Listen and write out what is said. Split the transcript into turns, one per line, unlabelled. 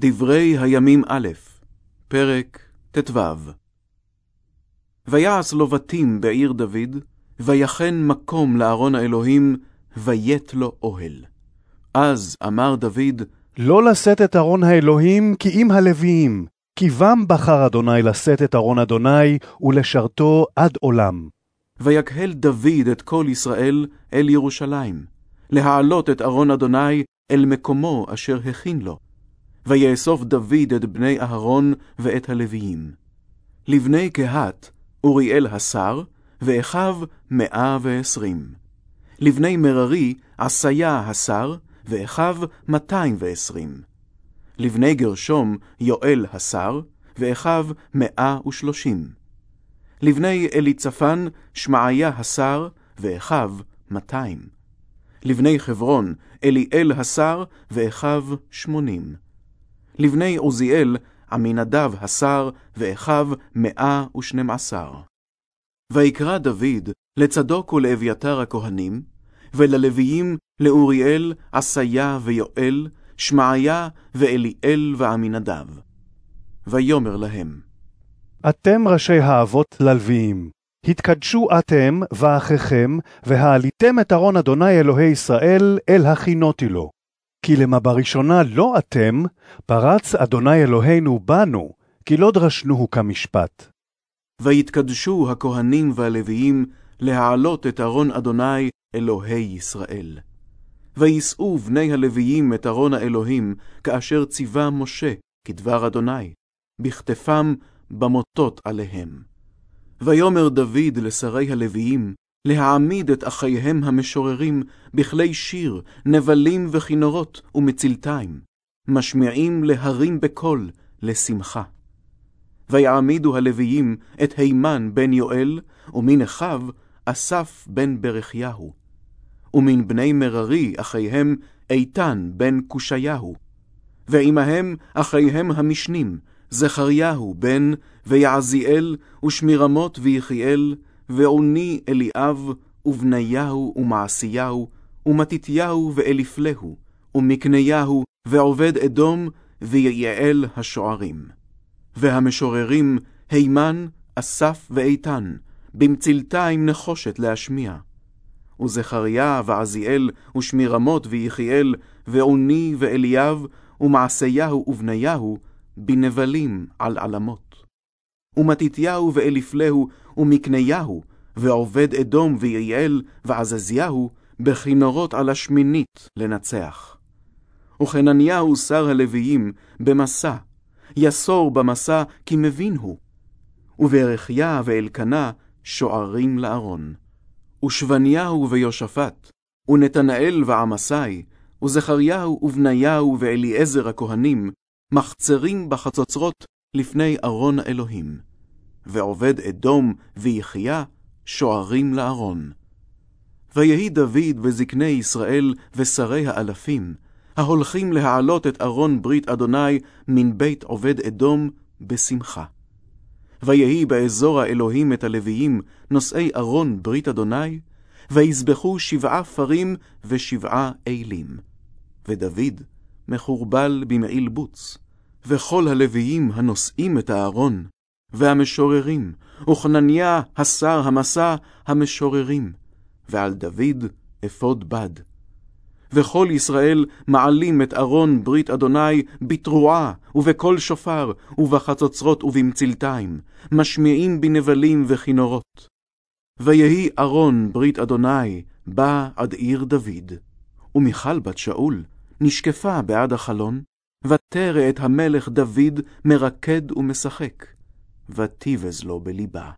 דברי הימים א', פרק ט"ו. ויעש לו בתים בעיר דוד, ויחן מקום לארון האלוהים, ויית לו אוהל. אז אמר דוד,
לא לשאת את ארון האלוהים כי אם הלוויים, כי בם בחר אדוני לשאת את ארון אדוני ולשרתו עד עולם.
ויקהל דוד את כל ישראל אל ירושלים, להעלות את ארון אדוני אל מקומו אשר הכין לו. ויאסוף דוד את בני אהרון ואת הלוויים. לבני קהת, אוריאל השר, ואחיו מאה ועשרים. לבני מררי, עשיה השר, ואחיו מאתיים ועשרים. לבני גרשום, יואל השר, ואחיו מאה ושלושים. לבני אליצפן, שמעיה השר, ואחיו מאתיים. לבני חברון, אליאל השר, ואחיו שמונים. לבני עוזיאל, עמינדב השר, ואחיו מאה ושנים עשר. ויקרא דוד לצדוק ולאביתר הכהנים, וללוויים לאוריאל, עשיה ויואל, שמעיה ואליאל ועמינדב. ויאמר להם,
אתם ראשי האבות ללוויים, התקדשו אתם ואחיכם, והעליתם את ארון אדוני אלוהי ישראל אל הכינותי לו. כי למה בראשונה לא אתם, פרץ אדוני אלוהינו בנו, כי לא דרשנוהו כמשפט.
ויתקדשו הכהנים והלוויים להעלות את ארון אדוני אלוהי ישראל. ויישאו בני הלוויים את ארון האלוהים, כאשר ציווה משה, כדבר אדוני, בכתפם במוטות עליהם. ויאמר דוד לשרי הלוויים, להעמיד את אחיהם המשוררים בכלי שיר, נבלים וכינורות ומצלתיים, משמיעים להרים בקול, לשמחה. ויעמידו הלוויים את הימן בן יואל, ומן אחיו אסף בן ברכיהו. ומן בני מררי אחיהם איתן בן קושיהו. ועמהם אחיהם המשנים, זכריהו בן, ויעזיאל, ושמירמות ויחיאל, ועוני אליאב, ובניהו ומעשיהו, ומתתיהו ואליפלהו, ומקניהו, ועובד אדום, ויעל השוערים. והמשוררים, הימן, אסף ואיתן, במצלתיים נחושת להשמיע. וזכריה ועזיאל, ושמירמות ויחיאל, ועוני ואליאב, ומעשיהו ובניהו, בנבלים על עלמות. ומתתיהו ואליפלהו, ומקניהו, ועובד אדום ויעל, ועזזיהו, בכינורות על השמינית לנצח. וחנניהו שר הלוויים, במסע, יסור במסע כי מבין הוא. וברכיה ואלקנה שוערים לארון. ושבניהו ויושפט, ונתנאל ועמסי, וזכריהו ובניהו ואליעזר הכהנים, מחצרים בחצוצרות לפני ארון אלוהים. ועובד אדום ויחיה שוערים לארון. ויהי דוד וזקני ישראל ושרי האלפים, ההולכים להעלות את ארון ברית אדוני מן בית עובד אדום בשמחה. ויהי באזור האלוהים את הלוויים, נושאי ארון ברית אדוני, ויזבחו שבעה פרים ושבעה אלים. ודוד מחורבל במעיל בוץ, וכל הלוויים הנושאים את הארון, והמשוררים, וחנניה השר המסע המשוררים, ועל דוד אפוד בד. וכל ישראל מעלים את ארון ברית אדוני בתרועה, ובקול שופר, ובחצוצרות ובמצלתיים, משמיעים בנבלים וכינורות. ויהי ארון ברית אדוני בא עד עיר דוד, ומיכל בת שאול נשקפה בעד החלון, ותרא את המלך דוד מרקד ומשחק, ותיבז לו בליבה.